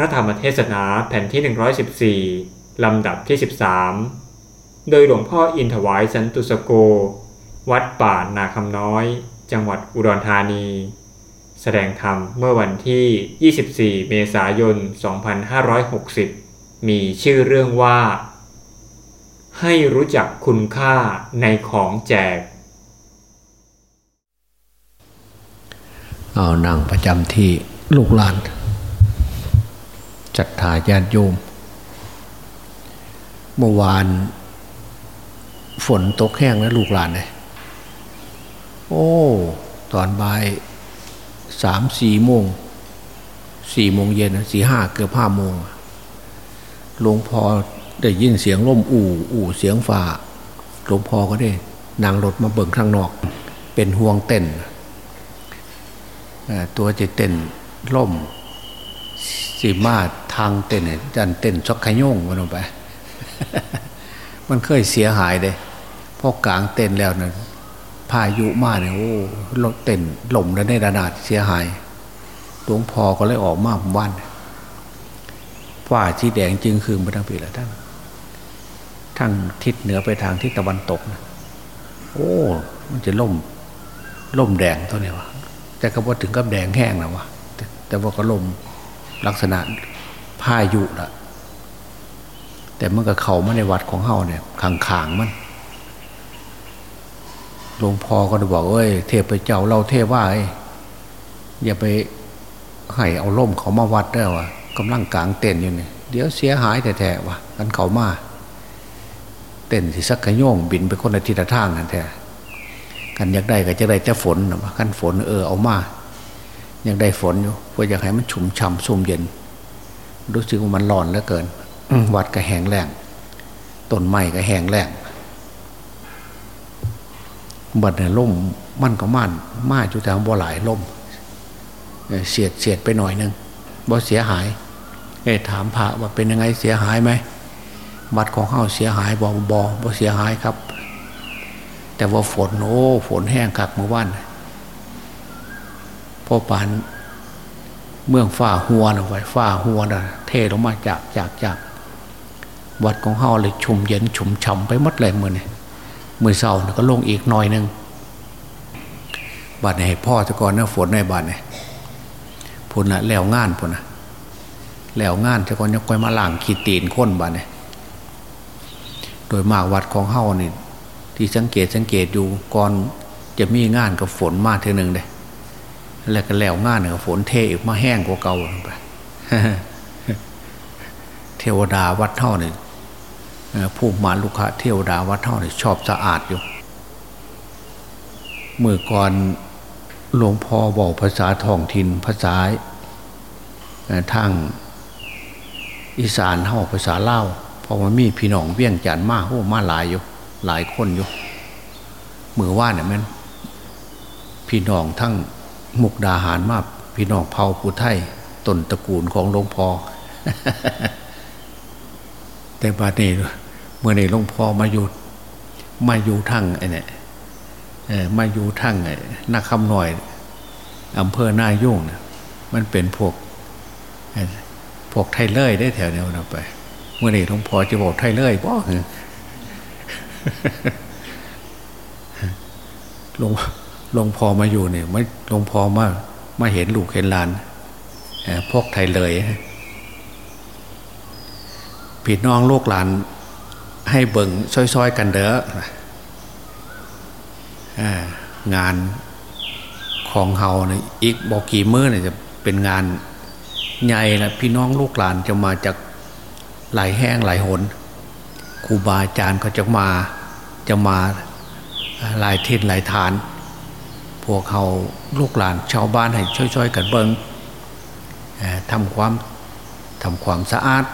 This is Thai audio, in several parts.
ระธรรมเทศนาแผ่นที่ 114 ลำดับที่ 13 โดยหลวงพ่ออินถวายสันตุสโก วัดป่านาคำน้อย จังหวัดอุดรธานี แสดงธรรมเมื่อวันที่ 24 เมษายน 2560 มีชื่อเรื่องว่า ให้รู้จักคุณค่าในของแจก เอานั่งประจำที่ลูกหลาน จัดถาญาติโยม เมื่อวาน ฝนตกแห้งแล้วลูกหลานเลยโอ้ ตอนบ่ายสามสี่โมงสี่โมงเย็นสี่ห้าเกือบห้าโมงหลวงพ่อได้ยินเสียงร่มอู่อู่เสียงฝ่าหลวงพ่อก็ได้นั่งรถมาเบิ่งข้างนอก เป็นห่วงเต้นตัวจะเต้นล่ม สีมาทางเต้นเนี่ยจันเต้นช็อกขยงมันลงไป มันเคยเสียหายเลยพอกลางเต้นแล้วนะพายุมาเนี่ยโอ้รถเต้นหล่มแล้วในระนาดเสียหายหลวงพ่อก็เลยออกมาบ้านฝ้าที่แดงจึงคืนไปทั้งปีแล้วท่านทั้งทิศเหนือไปทางทิศตะวันตกนะโอ้ มันจะล่มล่มแดงตัวนี้วะแต่ก็ว่าถึงกับแดงแห้งนะวะแต่ว่าก็ลม ลักษณะพายุละแต่มันก็เขามาในวัดของเฮาเนี่ยขางขางมันหลวงพ่อก็ได้บอกเอ้ยเทพเจ้าเราเทพว่าไอ้อย่าไปให้เอาล่มเขามาวัดได้วะกำลังกลางเต้นอยู่เนี่ยเดี๋ยวเสียหายแท้ๆวะกันเขามาเต้นสิสักขย่งบินไปคนละทิศทางนั่นแท้กันอยากได้ก็จะได้แต่ฝนนะวะกันฝนเออเอามา ยังได้ฝนอยู่เพราะอยากให้มันชุ่มฉ่ำซุ่มเย็น รู้สึกว่ามันร้อนเหลือเกินวัดก็แห้งแล้งต้นไม้ก็แห้งแล้งบัดเนี่ยล่มมันก็ม่านมาจุดทางบ่หลายล่มเสียดเสียดไปหน่อยนึงบ่เสียหายเอ้ถามพระว่าเป็นยังไงเสียหายไหมบัดของเฮาเสียหายบ่บ่บ่เสียหายครับ แต่ว่าฝนโอ้ฝนแห้งคักเมื่อวานพ อปานเมืองฝ้าหัวนะไว้ฝ้าหัวนะเทลงมาจากจากจากวัดของเฮาเลยชุ่มเย็นชุ่มฉ่าไปหมดเลยมือเนี่ยมือเศร้าก็ลงอีกหน่อยหนึ่งบาดให้พ่อจะก่อนนะฝนในบาดเนี่ยพุ่นละแล้วงานพุ่นนะแล้วงานจะก่อนยังคอยมาล่างขีดตีนค้นบาดเนี่ยโดยมากวัดของเฮานี่ที่สังเกตสังเกตอยู่ก่อนจะมีงานกับฝนมากเท่านึงเลย แล้วก็แล้วงานเนี่ฝนเทอีกมาแห้งกว่าเก่าไปเทวดาวัดเท่าเนี่ยผู้มาลุคะเทวดาวัดเท่าเนี่ยชอบสะอาดอยู่เมื่อก่อนหลวงพ่อบอกภาษาท้องถิ่นภาษาทางอีสานเท่าภาษาเล่าพอมันมีพี่น้องเวียงจันมากโอ้มาหลายอยู่หลายคนอยู่มือว่าเนี่ยมันพี่น้องทั้ง มุกดาหารมากพี่น้องเผ่าปูไทยต้นตระกูลของหลวงพ่อแต่บาดนี้เมื่อในหลวงพ่อมาอยู่มาอยู่ทั้งไอ้นี่มาอยู่ทั้งไอ้นักคำหน่อยอำเภอหน้ายุ่งนะมันเป็นพวกพวกไทยเล่ยได้แถวเนี้เราไป เมื่อนี้หลวงพ่อจะบอกไทยเล่ยบ่หลวง หลวงพ่อมาอยู่เนี่ยไม่หลวงพ่อมามาเห็นลูกเห็นหลานพวกไทยเลยผิดน้องลูกหลาน ให้เบิ่งซ้อยๆกันเด้องานของเฮาเนี่ยอีกบอกกี่มื้อเนี่ยจะเป็นงานใหญ่ละพี่น้องลูกหลานจะมาจากหลายแห้งหลายหนครูบาอาจารย์เขาจะมาจะมาหลายทิศหลายฐาน พวกเขาลูกหลานชาวบ้านให้ช่วยๆกันเบิงทำความทำความสะอาด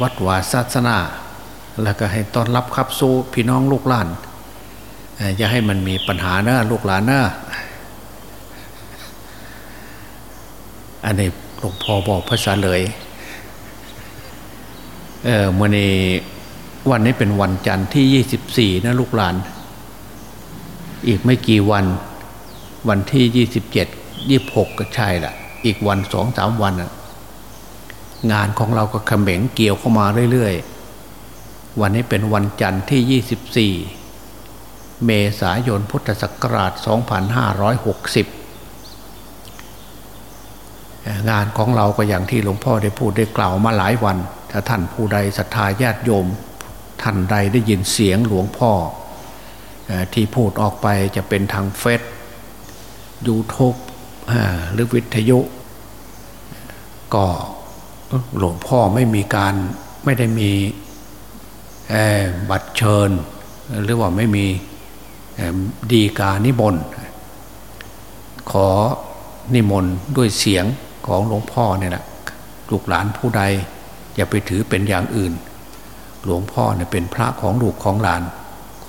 วัดวาศาสนา แล้วก็ให้ต้อนรับขับสู้พี่น้องลูกหลานอย่าให้มันมีปัญหาเนะลูกหลานเนะอันนี้หลวงพ่อบอกภาษาเลยเออมื่อนี้วันนี้เป็นวันจันทร์ที่ยี่สิบสี่นะลูกหลาน อีกไม่กี่วัน วันที่ยี่สิบเจ็ดยี่หกก็ใช่ละอีกวันสองสามวันงานของเราก็ขมงเกี่ยวเข้ามาเรื่อยๆ วันนี้เป็นวันจันทร์ที่24เมษายนพุทธศักราช 2560 งานของเราก็อย่างที่หลวงพ่อได้พูดได้กล่าวมาหลายวัน ถ้าท่านผู้ใดศรัทธาญาติโยม ท่านใดได้ยินเสียงหลวงพ่อ ที่พูดออกไปจะเป็นทางเฟซยูทูบหรือวิทยุ ก็หลวงพ่อไม่มีการไม่ได้มีบัตรเชิญ หรือว่าไม่มีดีกานิมนต์ขอนิมนต์ด้วยเสียงของหลวงพ่อเนี่ยแหละลูกหลานผู้ใดอย่าไปถือเป็นอย่างอื่น หลวงพ่อเนี่ยเป็นพระของลูกของหลาน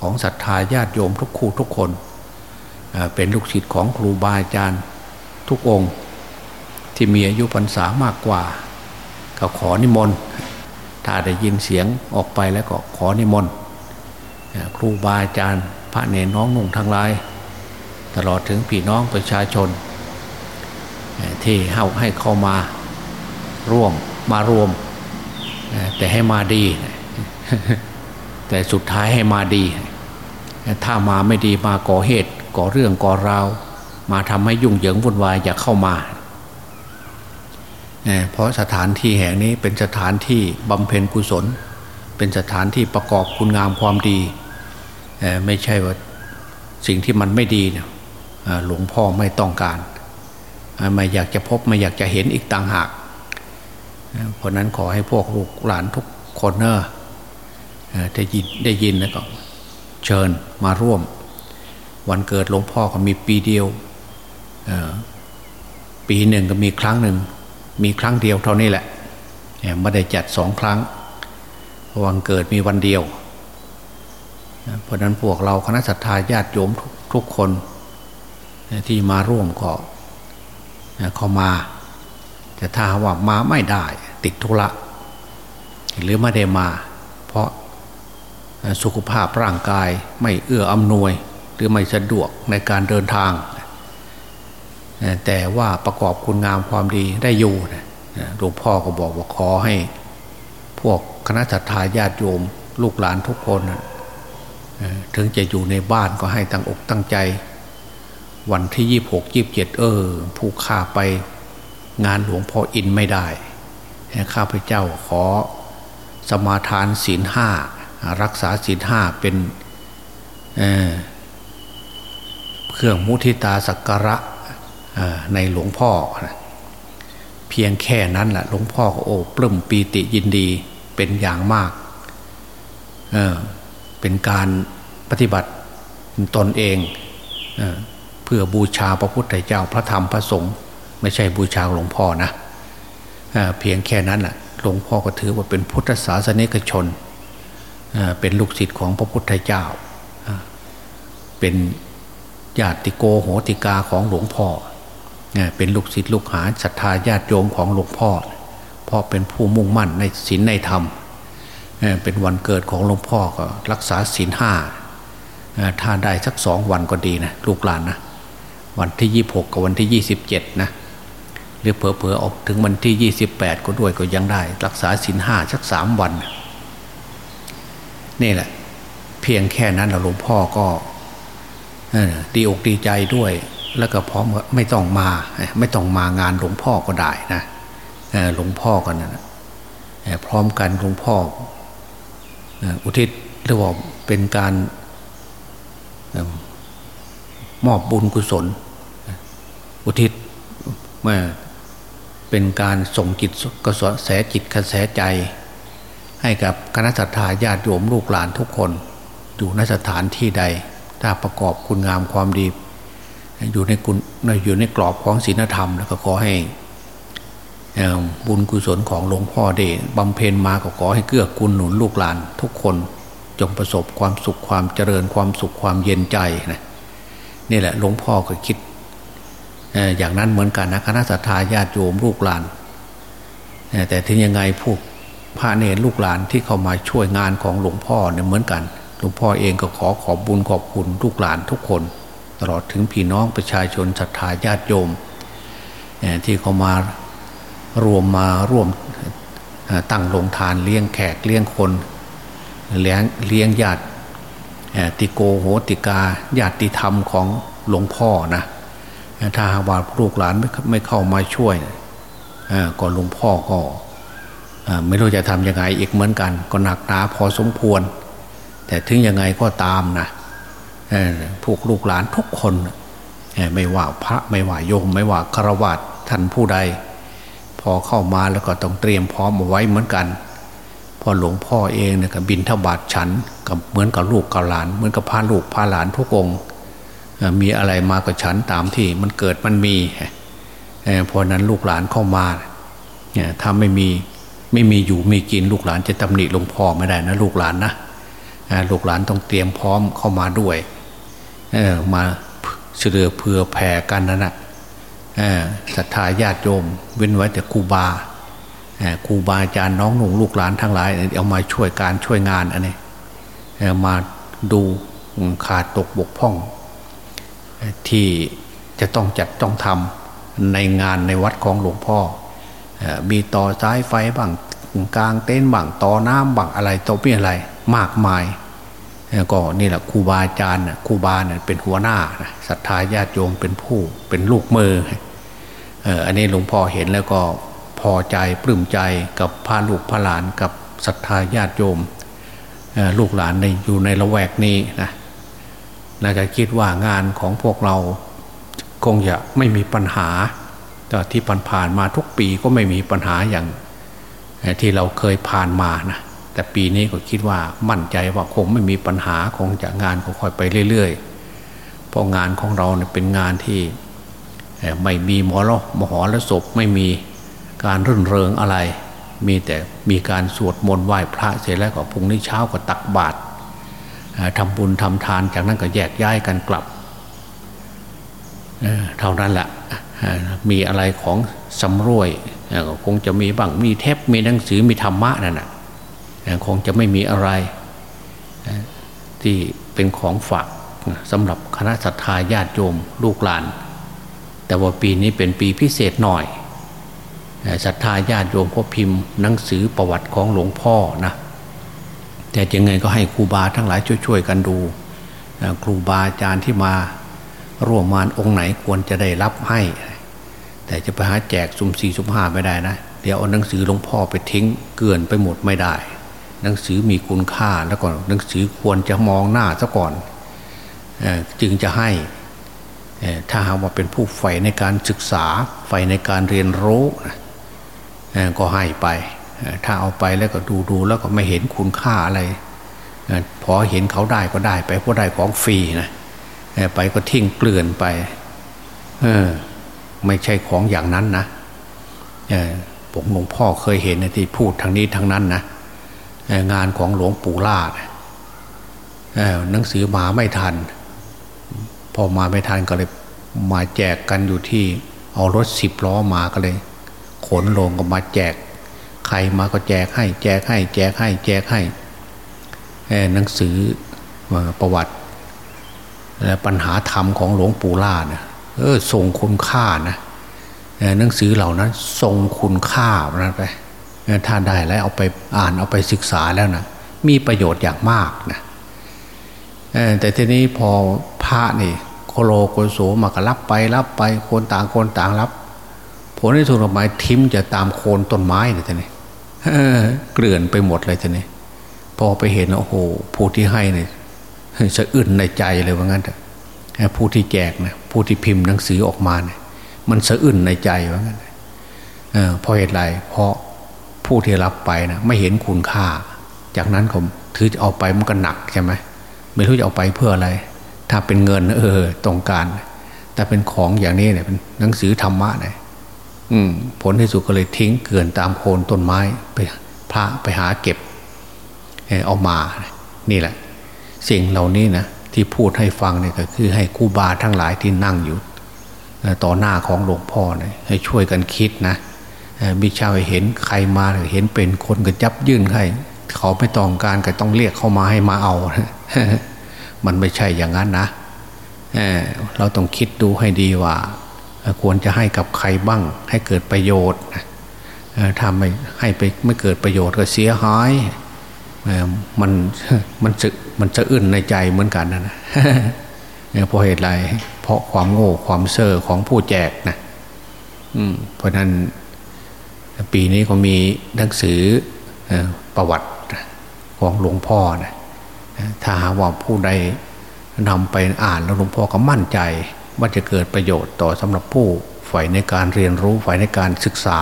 ของศรัทธาญาติโยมทุกคู่ทุกคนเป็นลูกศิษย์ของครูบาอาจารย์ทุกองค์ ที่มีอายุพรรษามากกว่า ก็ขอนิมนต์ถ้าได้ยินเสียงออกไปแล้วก็ขอนิมนต์ครูบาอาจารย์พระเนรน้องนุ่งทั้งหลาย ตลอดถึงพี่น้องประชาชน ที่เข้าให้เข้ามาร่วมมารวม แต่ให้มาดี แต่สุดท้ายให้มาดี ถ้ามาไม่ดีมาก่อเหตุก่อเรื่องก่อราวมาทำให้ยุ่งเหยิงวุ่นวายอย่าเข้ามา เพราะสถานที่แห่งนี้เป็นสถานที่บำเพ็ญกุศล เป็นสถานที่ประกอบคุณงามความดี ไม่ใช่ว่าสิ่งที่มันไม่ดีเนี่ยหลวงพ่อไม่ต้องการ ไม่อยากจะพบไม่อยากจะเห็นอีกต่างหาก เพราะนั้นขอให้พวกลูกหลานทุกคนเนอะได้ยินได้ยินแล้วก็ เชิญมาร่วม วันเกิดหลวงพ่อก็มีปีเดียวปีหนึ่งก็มีครั้งหนึ่ง มีครั้งเดียวเท่านี้แหละไม่ได้จัดสองครั้งวันเกิดมีวันเดียว เพราะนั้นพวกเราคณะสัตยาญาติโยมทุกคนที่มาร่วมก็เข้ามา แต่ถ้าว่ามาไม่ได้ติดธุระหรือไม่ได้มา เพราะ สุขภาพร่างกายไม่เอื้ออำนวยหรือไม่สะดวกในการเดินทาง แต่ว่าประกอบคุณงามความดีได้อยู่หลวงพ่อก็บอกว่าขอให้ พวกคณะทาญาติโยม ลูกหลานทุกคนถึงจะอยู่ในบ้านก็ให้ตั้งอกตั้งใจ วันที่ยี่หกยี่บเจ็ดเออ ผู้ข้าไปงานหลวงพ่ออินไม่ได้ ข้าพเจ้าขอสมาทานศีลห้า รักษาศีลห้าเป็นเเครื่องมุทิตาสักการะในหลวงพ่อเพียงแค่นั้นแหละหลวงพ่อก็โอ้ปลื้มปีติยินดีเป็นอย่างมากเเป็นการปฏิบัติตนเองเอเพื่อบูชาพระพุทธเจ้าพระธรรมพระสงฆ์ไม่ใช่บูชาหลวงพ่อนะเเพียงแค่นั้นแหละหลวงพ่อก็ถือว่าเป็นพุทธศาสนิกชน เป็นลูกศิษย์ของพระพุทธเจ้า เป็นญาติโกโหติกาของหลวงพ่อ เป็นลูกศิษย์ลูกหาศรัทธาญาติโยมของหลวงพ่อพราะเป็นผู้มุ่งมั่นในศีลในธรรม เป็นวันเกิดของหลวงพ่อก็รักษาศีลห้าถ้าได้สักสองวันก็ดีนะลูกหลานนะวันที่ยี่หกกับวันที่ยี่สิบเจ็ดนะหรือเผลอๆออกถึงวันที่ยี่สิบแปดก็ด้วยก็ยังได้ รักษาศีลห้าสักสามวันนี่ นี่แหละ เพียงแค่นั้นหลวงพ่อก็ดีอกดีใจด้วย แล้วก็พร้อมไม่ต้องมา ไม่ต้องมางานหลวงพ่อก็ได้นะหลวงพ่อกันนะพร้อมกันหลวงพ่ออุทิศหรือว่าเป็นการมอบบุญกุศล อุทิศเมื่อเป็นการส่งจิตกระแสจิตกระแสใจ ให้กับคณะสัตยาญาติโยมลูกหลานทุกคน อยู่นสถานที่ใด ถ้าประกอบคุณงามความดี อยู่ในกุณอยู่ในกรอบของศีลธรรมแล้วก็ขอให้บุญกุศลของหลวงพ่อเดชบำเพ็ญมาก็ขอให้เกื้อกูลหนุนลูกหลานทุกคนจงประสบความสุขความเจริญความสุขความเย็นใจนะนี่แหละหลวงพ่อก็คิดอย่างนั้นเหมือนกันนะคณะสัตยาญาติโยมลูกหลานแต่ถึงยังไงพวก พระเนรลูกหลานที่เข้ามาช่วยงานของหลวงพ่อเนี่ยเหมือนกัน หลวงพ่อเองก็ขอขอบบุญขอบคุณลูกหลานทุกคน ตลอดถึงพี่น้องประชาชนศรัทธาญาติโยมที่เขามารวมมาร่วมตั้งโรงทานเลี้ยงแขกเลี้ยงคนเลี้ยงเลี้ยงญาติติโกโหติกาญาติธรรมของหลวงพ่อนะถ้าหากว่าลูกหลานไม่เข้ามาช่วยก็หลวงพ่อก็ ไม่รู้จะทำยังไงอีกเหมือนกัน ก็หนักหนาพอสมควร แต่ถึงยังไงก็ตามนะพวกลูกหลานทุกคนไม่ว่าพระไม่ว่าโยม ไม่ว่าฆรวาสท่านผู้ใด พอเข้ามาแล้วก็ต้องเตรียมพร้อมเอาไว้เหมือนกัน พอหลวงพ่อเองเนี่ยกับบินทบาทฉันกับเหมือนกับลูกกับหลาน เหมือนกับพาลูกพาหลานทุกองมีอะไรมากับฉันตามที่มันเกิดมันมีเพราะนั้นลูกหลานเข้ามาถ้าไม่มี ไม่มีอยู่มีกินลูกหลานจะตำหนิหลวงพ่อไม่ได้นะลูกหลานนะลูกหลานต้องเตรียมพร้อมเข้ามาด้วยมาเฉลือเผื่อแผ่กันนั่นนะศรัทธาญาติโยม เว้นไว้แต่ครูบาครูบาอาจารย์น้องหนุ่งลูกหลานทั้งหลายเอามาช่วยการช่วยงานอันนี้มาดูขาดตกบกพร่อง ที่จะต้องจัดต้องทำในงานในวัดของหลวงพ่อ มีต่อสายไฟบ้างกลางเต้นบ้างต่อน้ำบ้างอะไรต่อมีอะไรมากมายก็นี่แหละครูบาอาจารย์ครูบาเนี่ยเป็นหัวหน้าศรัทธาญาติโยมเป็นผู้เป็นลูกมืออันนี้หลวงพ่อเห็นแล้วก็พอใจปลื้มใจกับพาลูกพาหลานกับศรัทธาญาติโยมลูกหลานในอยู่ในละแวกนี้นะน่าจะคิดว่างานของพวกเราคงจะไม่มีปัญหา แต่ที่ผ่านมาทุกปีก็ไม่มีปัญหาอย่างที่เราเคยผ่านมานะแต่ปีนี้ก็คิดว่ามั่นใจว่าคงไม่มีปัญหาคงจะงานก็ค่อยไปเรื่อยๆเพราะงานของเราเนี่ยเป็นงานที่ไม่มีหมอลมหอและศพไม่มีการรื่นเริงอะไร มีแต่มีการสวดมนต์ไหว้พระเสร็จแล้วก็พรุ่งนี้เช้าก็ตักบาตรทำบุญทำทานจากนั้นก็แยกย้ายกันกลับเท่านั้นแหละ มีอะไรของสำรวยคงจะมีบ้างมีเทปมีหนังสือมีธรรมะนั่นแหะคงจะไม่มีอะไรที่เป็นของฝากสำหรับคณะสัตยาญาติโยมลูกหลาน แต่ว่าปีนี้เป็นปีพิเศษหน่อยศรัทธาญาติโยมก็พิมพ์หนังสือประวัติของหลวงพ่อนะแต่ยังไงก็ให้ครูบาทั้งหลายช่วยๆกันดูครูบาอาจารย์ที่มาร่วมมานองค์ไหนควรจะได้รับให้ แต่จะไปหาแจกสุ่มสี่สุ่มห้าไม่ได้นะ เดี๋ยวเอาหนังสือหลวงพ่อไปทิ้งเกลื่อนไปหมดไม่ได้ หนังสือมีคุณค่าแล้วก่อนหนังสือควรจะมองหน้าซะก่อนจึงจะให้ถ้าหากว่าเป็นผู้ใฝ่ในการศึกษาใฝ่ในการเรียนรู้ก็ให้ไป ถ้าเอาไปแล้วก็ดูดูแล้วก็ไม่เห็นคุณค่าอะไรพอเห็นเขาได้ก็ได้ไปเพราะได้ของฟรีนะไปก็ทิ้งเกลื่อนไป เออ ไม่ใช่ของอย่างนั้นนะผมหลวงพ่อเคยเห็นที่พูดทางนี้ทางนั้นนะงานของหลวงปู่ล่าหนังสือมาไม่ทัน พอมาไม่ทันก็เลยมาแจกกันอยู่ที่เอารถสิบล้อมาก็เลย ขนลงก็มาแจก ใครมาก็แจกให้ แจกให้ แจกให้ แจกให้หนังสือประวัติ และปัญหาธรรมของหลวงปู่ล่าเนี่ย เออทรงคุณค่านะหนังสือเหล่านั้นทรงคุณค่านั้นไปถ้าได้แล้วเอาไปอ่านเอาไปศึกษาแล้วนะมีประโยชน์อย่างมากนะแต่ทีนี้พอพระนี่โคโลโกโสมาก็รับไปรับไปคนต่างคนต่างรับ ผลที่สุดออกมาทิมจะตามโคนต้นไม้เลยท่านี่เกลื่อนไปหมดเลยท่านี่พอไปเห็นโอ้โหผู้ที่ให้เนี่ยสะอื้นในใจเลยว่างั้น ผู้ที่แจกนะผู้ที่พิมพ์หนังสือออกมาเนี่ยมันสะอื้นในใจว่างั้นเพราะเหตุไรเพราะผู้ที่รับไปนะไม่เห็นคุณค่า จากนั้นผมถือจะเอาไปมันก็หนักใช่ไหมไม่รู้จะเอาไปเพื่ออะไร ถ้าเป็นเงิน เออตรงการแต่เป็นของอย่างนี้เนี่ยเป็นหนังสือธรรมะเนี่ยผลที่สุดก็เลยทิ้งเกลื่อนตามโคนต้นไม้ไปพระไปหาเก็บเอามา นี่แหละ สิ่งเหล่านี้นะ ที่พูดให้ฟังเนี่ยก็คือให้คูบาทั้งหลายที่นั่งอยู่ต่อหน้าของหลวงพ่อเนี่ยให้ช่วยกันคิดนะมิชาวเห็นใครมาเห็นเป็นคนก็จับยื่นให้เขาไม่ต้องการก็ต้องเรียกเข้ามาให้มาเอา มันไม่ใช่อย่างนั้นนะเราต้องคิดดูให้ดีว่า ควรจะให้กับใครบ้าง ให้เกิดประโยชน์ถ้าไม่ให้ไปไม่เกิดประโยชน์ก็เสียหาย มันมันจะมันจะอึนในใจเหมือนกันนะเพราะเหตุไร เพราะความโง่ความเซ่อของผู้แจกนะเพราะนั้นปีนี้ก็มีหนังสือประวัติของหลวงพ่อนะถ้าหาว่าผู้ใดนำไปอ่านแล้วหลวงพ่อก็มั่นใจ ว่าจะเกิดประโยชน์ต่อสำหรับผู้ฝ่ายในการเรียนรู้ฝ่ายในการศึกษา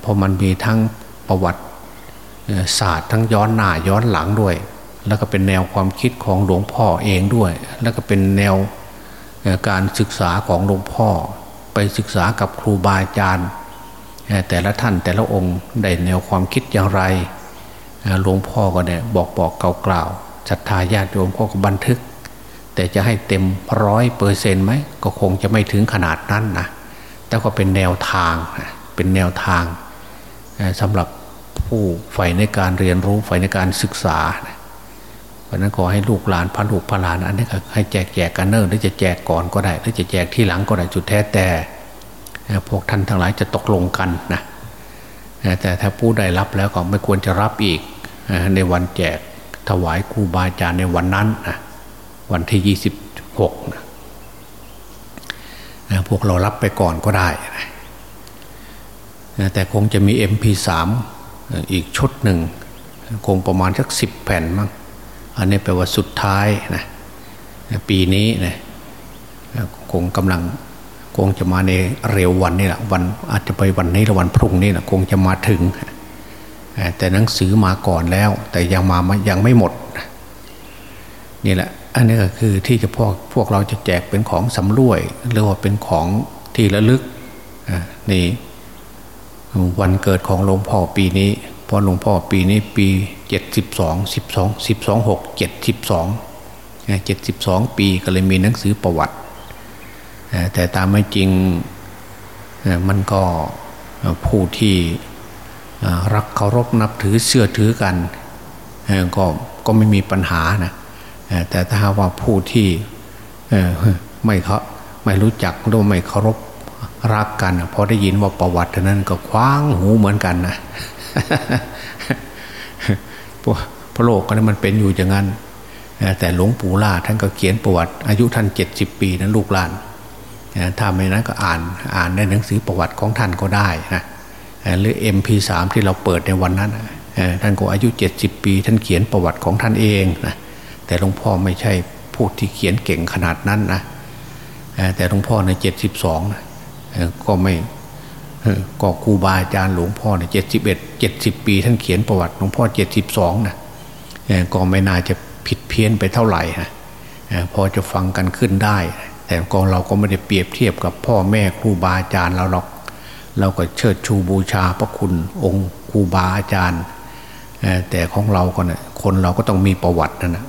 เพราะมันมีทั้งประวัติ ศาสตร์ทั้งย้อนหน้าย้อนหลังด้วย แล้วก็เป็นแนวความคิดของหลวงพ่อเองด้วย แล้วก็เป็นแนวการศึกษาของหลวงพ่อ ไปศึกษากับครูบาอาจารย์แต่ละท่านแต่ละองค์ได้แนวความคิดอย่างไรหลวงพ่อก็เนี่ยบอกบอกกล่าวๆศรัทธาญาติโยมก็บันทึก แต่จะให้เต็มร้อยเปอร์เซนต์ไหมก็คงจะไม่ถึงขนาดนั้นนะแต่ก็เป็นแนวทางเป็นแนวทางสำหรับ ผู้ใฝ่ในการเรียนรู้ใฝ่ในการศึกษาเพราะนั้นขอให้ลูกหลานพันลูกพันหลานอันนี้ให้แจกแจกกันเนิ่นหรือจะแจกก่อนก็ได้หรือจะแจกที่หลังก็ได้จุดแท้แต่พวกท่านทั้งหลายจะตกลงกันนะแต่ถ้าผู้ได้รับแล้วก็ไม่ควรจะรับอีกในวันแจกถวายครูบาอาจารย์ในวันนั้นนะวันที่ยี่สิบหกนะพวกเรารับไปก่อนก็ได้นะแต่คงจะมี MP3 อีกชุดหนึ่ง คงประมาณสักสิบแผ่นมั้งอันนี้แปลว่าสุดท้ายนะปีนี้นะคงกำลังคงจะมาในเร็ววันนี้แหละวันอาจจะไปวันนี้หรือวันพรุ่งนี้แหละคงจะมาถึง แต่หนังสือมาก่อนแล้ว แต่ยังมายังไม่หมดนี่แหละอันนี้ก็คือที่จะพวกพวกเราจะแจกเป็นของสำรวยหรือว่าเป็นของที่ระลึกนี่ วันเกิดของหลวงพ่อปีนี้เพราะหลวงพ่อปีนี้ปีเจ็ดสิบสองสิบสองสิบสองหกเจ็ดสิบสองเจ็ดสิบสองปีก็เลยมีหนังสือประวัติ แต่ตามไม่จริงมันก็ผู้ที่รักเคารพนับถือเชื่อถือกันก็ก็ไม่มีปัญหานะแต่ถ้าว่าผู้ที่ไม่เขาไม่รู้จักหรือไม่เคารพ รักกันพอได้ยินว่าประวัตินั้นก็คว้างหูเหมือนกันนะพระโลกก็นั้นมันเป็นอยู่อย่างนั้น แต่หลวงปู่ล่าท่านก็เขียนประวัติ อายุท่านเจ็ดสิบปีนะลูกหลานถ้าไม่นั้นก็อ่านอ่านในหนังสือประวัติของท่านก็ได้นะหรือ MP3 ที่เราเปิดในวันนั้นท่านก็อายุ 70 ปี ท่านเขียนประวัติของท่านเองนะแต่หลวงพ่อไม่ใช่ผู้ที่เขียนเก่งขนาดนั้นนะแต่หลวงพ่อในเจ็ดสิบสอง ก็ไม่ก็ครูบาอาจารย์หลวงพ่อเนี่ยเจ็ดสิบเอ็ดเจ็ดสิบปีท่านเขียนประวัติหลวงพ่อเจ็ดสิบสองนะก็ไม่น่าจะผิดเพี้ยนไปเท่าไหร่นะพอจะฟังกันขึ้นได้ แต่กองเราก็ไม่ได้เปรียบเทียบกับพ่อแม่ครูบาอาจารย์เราหรอก เราก็เชิดชูบูชาพระคุณองค์ครูบาอาจารย์ แต่ของเราก็นะคนเราก็ต้องมีประวัตินะนะ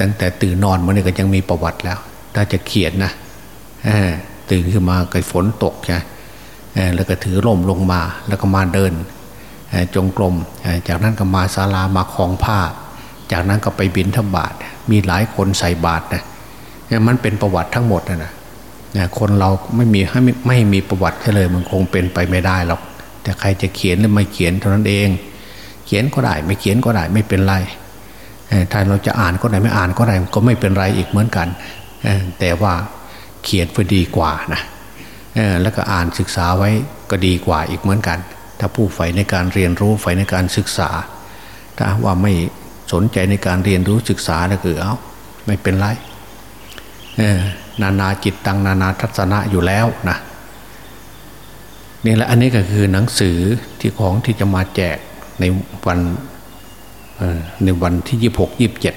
ตั้งแต่ตื่นนอนมันนี่ยก็ยังมีประวัติแล้ว ถ้าจะเขียนนะ ตื่นขึ้นมาเกิดฝนตกใช่แล้วก็ถือร่มลงมาแล้วก็มาเดินจงกรมจากนั้นก็มาศาลามาคลองผ้า จากนั้นก็ไปบินทบาทมีหลายคนใส่บาตรนะมันเป็นประวัติทั้งหมดนะนะคนเราไม่มีให้ไม่มีประวัติเลยมันคงเป็นไปไม่ได้หรอกแต่ใครจะเขียนหรือไม่เขียนเท่านั้นเอง เขียนก็ได้ไม่เขียนก็ได้ไม่เป็นไรถ้าเราจะอ่านก็ได้ไม่อ่านก็ได้ก็ไม่เป็นไรอีกเหมือนกันแต่ว่า เขียนเพื่อดีกว่านะแล้วก็อ่านศึกษาไว้ก็ดีกว่าอีกเหมือนกัน ถ้าผู้ใฝ่ในการเรียนรู้ใฝ่ในการศึกษา ถ้าว่าไม่สนใจในการเรียนรู้ศึกษาแล้วคือเอาไม่เป็นไรนานาจิตตังนานาทัศนะอยู่แล้วนะนี่แหละอันนี้ก็คือหนังสือที่ของที่จะมาแจกในวันในวันที่ยี่หกยี่บเจ็ด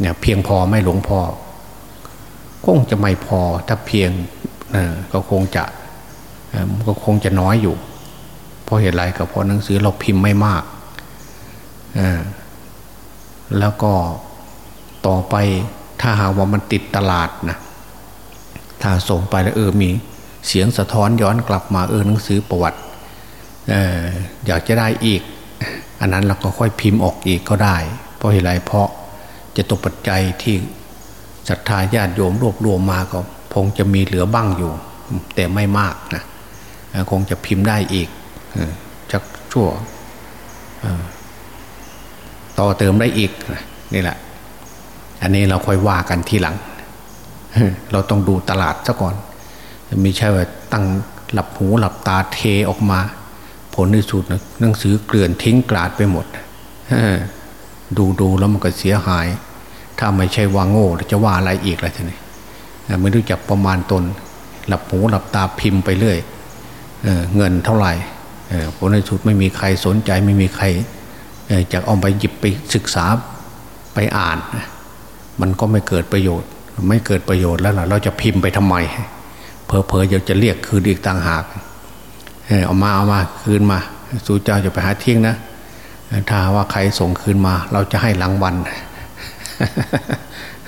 เนี่ยเพียงพอไม่หลวงพอ คงจะไม่พอถ้าเพียงก็คงจะก็คงจะน้อยอยู่ เพราะเหตุไรก็เพราะหนังสือเราพิมพ์ไม่มาก แล้วก็ต่อไปถ้าหากว่ามันติดตลาดนะถ้าส่งไปแล้วเออมีเสียงสะท้อนย้อนกลับมาเออหนังสือประวัติอออยากจะได้อีก อันนั้นเราก็ค่อยพิมพ์ออกอีกก็ได้ เพราะเหตุไรเพราะจะตกปัจจัยที่ ศรัทธาญาติโยมรวบรวมมาก็คงจะมีเหลือบ้างอยู่ แต่ไม่มากนะคงจะพิมพ์ได้อีกจักชั่วต่อเติมได้อีกนี่แหละ อันนี้เราค่อยว่ากันทีหลัง เราต้องดูตลาดซะก่อนม่ใช่ว่าตั้งหลับหูหลับตาเทออกมา ผลที่สุดนะหนังสือเกลื่อนทิ้งกลาดไปหมดดูดูแล้วมันก็เสียหาย ถ้าไม่ใช่ว่าโง่จะว่าอะไรอีกล่ะทีนี้ไม่รู้จักประมาณตน หลับหูหลับตาพิมพ์ไปเรื่อยเเงินเท่าไหร่ผลในสุดไม่มีใครสนใจไม่มีใครจะเอาไปหยิบไปศึกษาไปอ่าน มันก็ไม่เกิดประโยชน์ ไม่เกิดประโยชน์แล้วล่ะเราจะพิมพ์ไปทำไมเพอเพอจะจะเรียกคืนอีกต่างหากเอามาเอามาคืนมาสู่เจ้าจะไปหาเที่ยงนะ ถ้าว่าใครส่งคืนมา เราจะให้รางวัล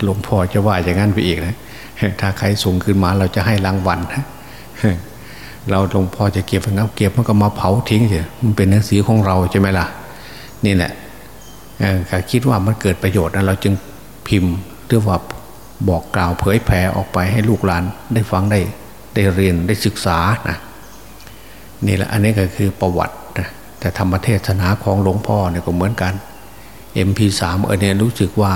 หลวงพ่อจะว่าอย่างนั้นไปอีกนะถ้าใครส่งคืนมาเราจะให้รางวัลเราหลวงพ่อจะเก็บงั้นเก็บมันก็มาเผาทิ้งเถอะมันเป็นหนังสือของเราใช่ไหมล่ะ นี่แหละคิดว่ามันเกิดประโยชน์นะเราจึงพิมพ์หรือว่าบอกกล่าวเผยแผ่ออกไปให้ลูกหลานได้ฟังได้ได้เรียนได้ศึกษานะนี่แหละอันนี้ก็คือประวัตินะแต่ธรรมเทศนาของหลวงพ่อเนี่ยก็เหมือนกัน MP3 เออเนี่ยรู้สึกว่า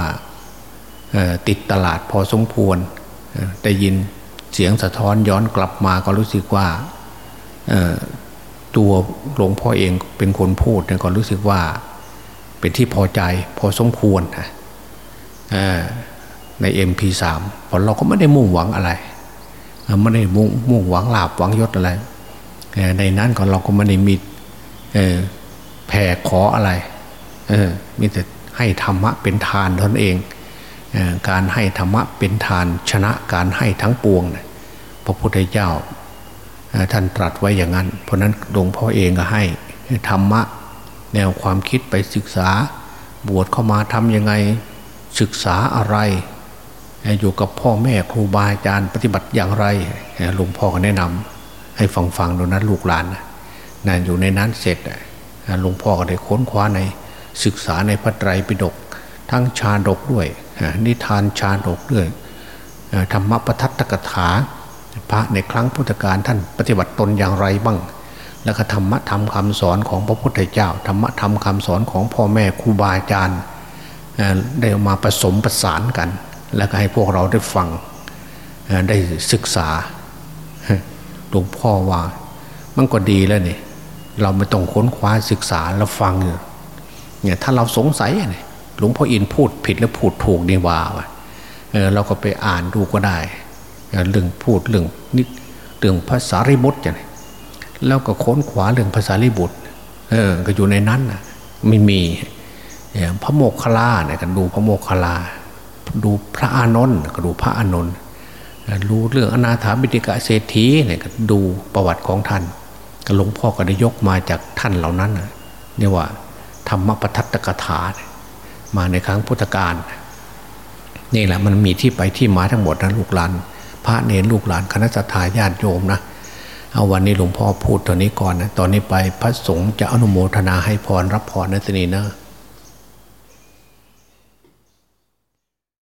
ติดตลาดพอสมควรได้ยินเสียงสะท้อนย้อนกลับมาก็รู้สึกว่าตัวหลวงพ่อเองเป็นคนพูดเนี่ยก็รู้สึกว่าเป็นที่พอใจพอสมควรนะใน MP3 พราะเราก็ไม่ได้มุ่งหวังอะไรไม่ได้มุ่งมุ่งหวังลาบหวังยศอะไรในนั้นก็เราก็ไม่ได้มีแผ่ขออะไร มีแต่ให้ธรรมะเป็นทานตนเองการให้ธรรมะเป็นทานชนะการให้ทั้งปวงพระพุทธเจ้าท่านตรัสไว้อย่างนั้น เพราะนั้นหลวงพ่อเองก็ให้ธรรมะแนวความคิดไปศึกษาบวชเข้ามาทำยังไงศึกษาอะไร อยู่กับพ่อแม่ครูบาอาจารย์ปฏิบัติอย่างไรหลวงพ่อก็แนะนำให้ฟังฟังดูนั้นลูกหลานนั่นอยู่ในนั้นเสร็จหลวงพ่อก็ได้ค้นคว้าใน ศึกษาในพระไตรปิฎกทั้งชาดกด้วย นิทานชาดกด้วยธรรมปทัตตกถา พระในครั้งพุทธกาลท่านปฏิบัติตนอย่างไรบ้าง แล้วก็ธรรมะธรรมคำสอนของพระพุทธเจ้า ธรรมะธรรมคำสอนของพ่อแม่ครูบาอาจารย์ได้มาผสมประสานกัน แล้วก็ให้พวกเราได้ฟังได้ศึกษาหลวงพ่อว่ามันก็ดีแล้วนี่เราไม่ต้องค้นคว้าศึกษาแล้วฟัง เนี่ยถ้าเราสงสัยเนี่ยหลวงพ่ออินพูดผิดแล้วพูดถูกนี่ว่าเออเราก็ไปอ่านดูก็ได้เรื่องพูดเรื่องนิดเรื่องภาษาริบุตรอย่างนี้แล้วก็ค้นขวาเรื่องภาษาริบุตรเออก็อยู่ในนั้นนะไม่มีพระโมกขลาเนี่ยกันดูพระโมกขลาดูพระอานนท์ก็ดูพระอานนท์รู้เรื่องอนาถาบิติกะเศรษฐีเนี่ยก็ดูประวัติของท่านหลวงพ่อก็ได้ยกมาจากท่านเหล่านั้นเนี่ยว่า ธรรมปทัตตกถา มาในครั้งพุทธกาลนี่แหละมันมีที่ไปที่มาทั้งหมดนะลูกหลาน พระเนรลูกหลานคณะสัตยาญาติโยมนะเอาวันนี้หลวงพ่อพูดตอนนี้ก่อนนะตอนนี้ไปพระสงฆ์จะอนุโมทนาให้พรรับพรนะตนีนะ